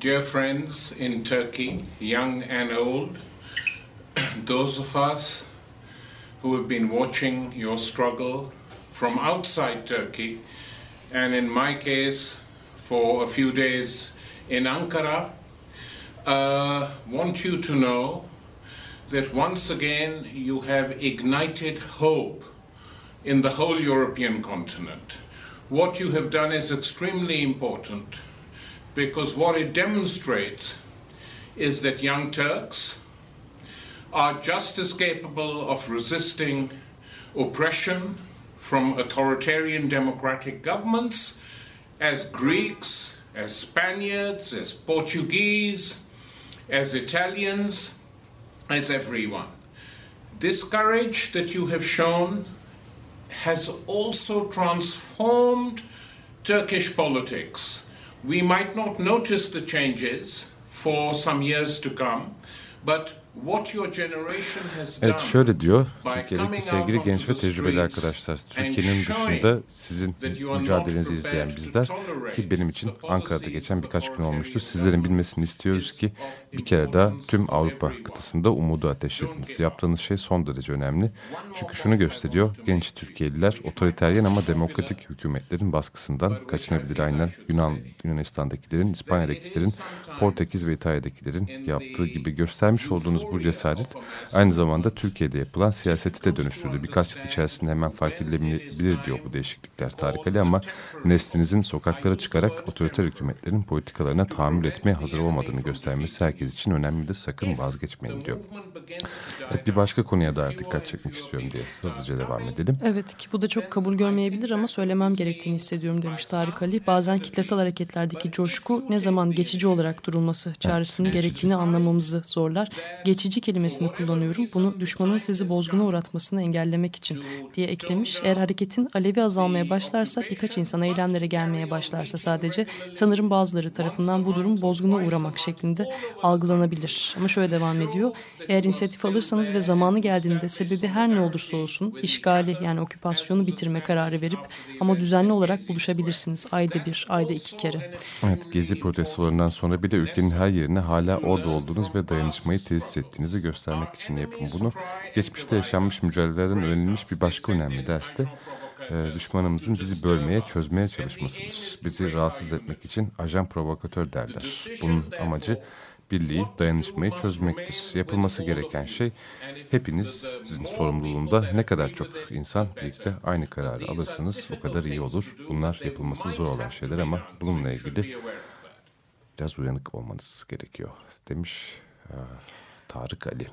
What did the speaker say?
Dear friends in Turkey, young and old, those of us who have been watching your struggle from outside Turkey, and in my case, for a few days in Ankara, uh, want you to know that once again you have ignited hope in the whole European continent. What you have done is extremely important because what it demonstrates is that young Turks are just as capable of resisting oppression from authoritarian democratic governments as Greeks, as Spaniards, as Portuguese, as Italians, as everyone. This courage that you have shown has also transformed Turkish politics. We might not notice the changes for some years to come, but what your generation has done Evet şöyle diyor. Türkiye'deki sevgili genç ve tecrübeli arkadaşlar. Türkiye'nin dışında sizin mücadelenizi izleyen bizler ki benim için Ankara'da geçen birkaç gün olmuştu. Sizlerin bilmesini istiyoruz ki bir kere daha tüm Avrupa kıtasında umudu ateşlediniz. Yaptığınız şey son derece önemli. Çünkü şunu gösteriyor. Genç Türkiye'liler otoriteryen ama demokratik hükümetlerin baskısından kaçınabilir. Aynen Yunan, Yunanistan'dakilerin, İspanya'dakilerin, Portekiz ve İtalya'dakilerin yaptığı gibi göstermiş olduğunuz bu cesaret aynı zamanda Türkiye'de yapılan siyaseti de dönüştürdü. Birkaç yıl içerisinde hemen fark edilebilir diyor bu değişiklikler Tarık Ali ama neslinizin sokaklara çıkarak otoriter hükümetlerin politikalarına tahammül etmeye hazır olmadığını göstermesi herkes için önemlidir. Sakın vazgeçmeyin diyor. Evet, bir başka konuya daha dikkat çekmek istiyorum diye hızlıca devam edelim. Evet ki bu da çok kabul görmeyebilir ama söylemem gerektiğini hissediyorum demiş Tarık Ali. Bazen kitlesel hareketlerdeki coşku ne zaman geçici olarak durulması çağrısının gerektiğini anlamamızı zorlar. Geçici kelimesini kullanıyorum. Bunu düşmanın sizi bozguna uğratmasını engellemek için diye eklemiş. Eğer hareketin alevi azalmaya başlarsa birkaç insan eylemlere gelmeye başlarsa sadece sanırım bazıları tarafından bu durum bozguna uğramak şeklinde algılanabilir. Ama şöyle devam ediyor. Eğer inisiyatif alırsanız ve zamanı geldiğinde sebebi her ne olursa olsun işgali yani oküpasyonu bitirme kararı verip ama düzenli olarak buluşabilirsiniz. Ayda bir, ayda iki kere. Evet, Gezi protestolarından sonra bir de ülkenin her yerine hala orada olduğunuz ve dayanışmayı tesis ettiğinizi göstermek için yapın bunu. Geçmişte yaşanmış mücadelelerden öğrenilmiş bir başka önemli ders de e, düşmanımızın bizi bölmeye, çözmeye çalışmasıdır. Bizi rahatsız etmek için ajan provokatör derler. Bunun amacı birliği, dayanışmayı çözmektir. Yapılması gereken şey hepinizin sorumluluğunda ne kadar çok insan birlikte aynı kararı alırsanız o kadar iyi olur. Bunlar yapılması zor olan şeyler ama bununla ilgili biraz uyanık olmanız gerekiyor demiş Tarık Ali.